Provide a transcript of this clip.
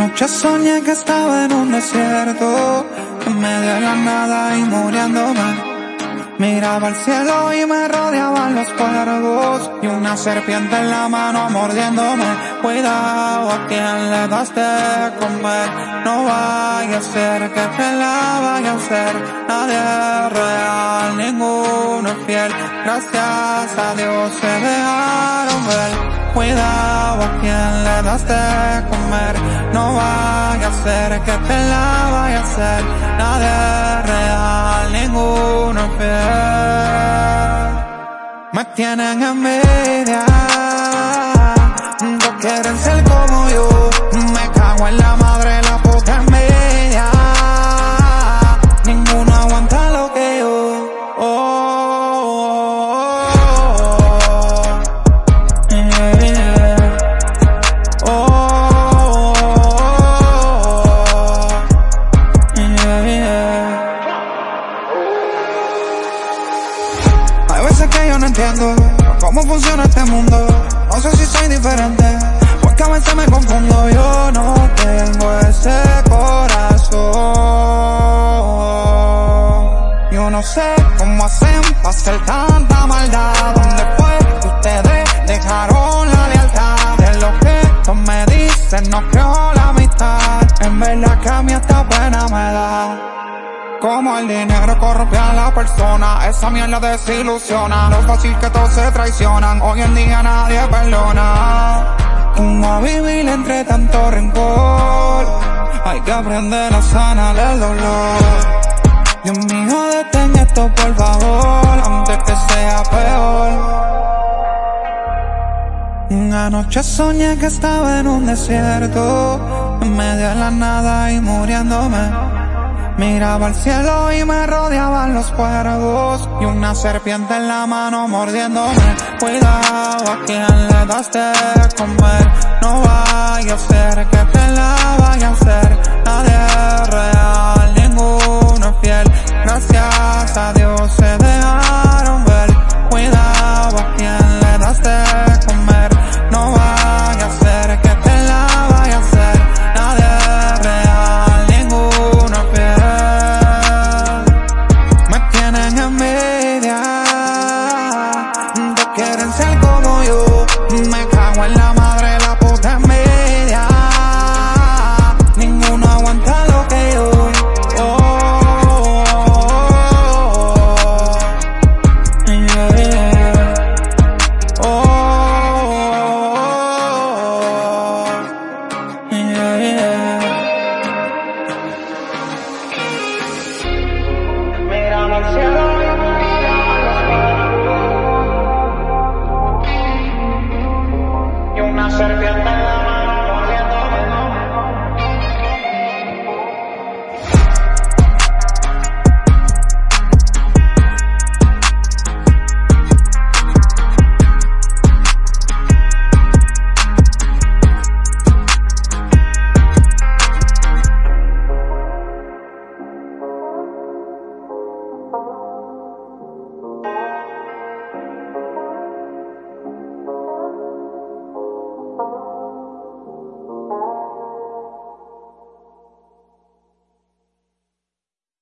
Anoche soñé que estaba en un desierto, en medio de la nada y muriéndome. Miraba al cielo y me rodeaban los cuervos y una serpiente en la mano mordiéndome. Cuidado a quien le das de comer, no vaya a ser que te la vaya a hacer. Nadie real, ninguno fiel. Gracias a Dios se dejaron ver. Cuidado a quien le das de comer, no vaya a ser que te la vaya a hacer. Nadie real, ninguno fiel. Me tienen envidia, cómo funciona este mundo. No sé si soy diferente, porque a veces me confundo. Yo no tengo ese corazón. Yo no sé cómo hacen para hacer tanta maldad. ¿Dónde fue que ustedes dejaron la lealtad? De lo que todos me dicen, no creo la amistad. En verdad que a mí esta pena me da. Como el dinero corrompe a la persona, esa mierda desilusiona. Lo fácil que todos se traicionan, hoy en día nadie perdona. ¿Cómo vivir entre tanto rencor? Hay que aprender a sanar el dolor. Dios mío, detén esto por favor, antes que sea peor. Anoche soñé que estaba en un desierto, en medio de la nada y muriéndome. Miraba al cielo y me rodeaban los cuervos y una serpiente en la mano mordiéndome. Cuidado a quien le das de comer, no vaya a ser que te la vaya a hacer. Nadie es real, ninguno es fiel. Gracias a Dios shout out.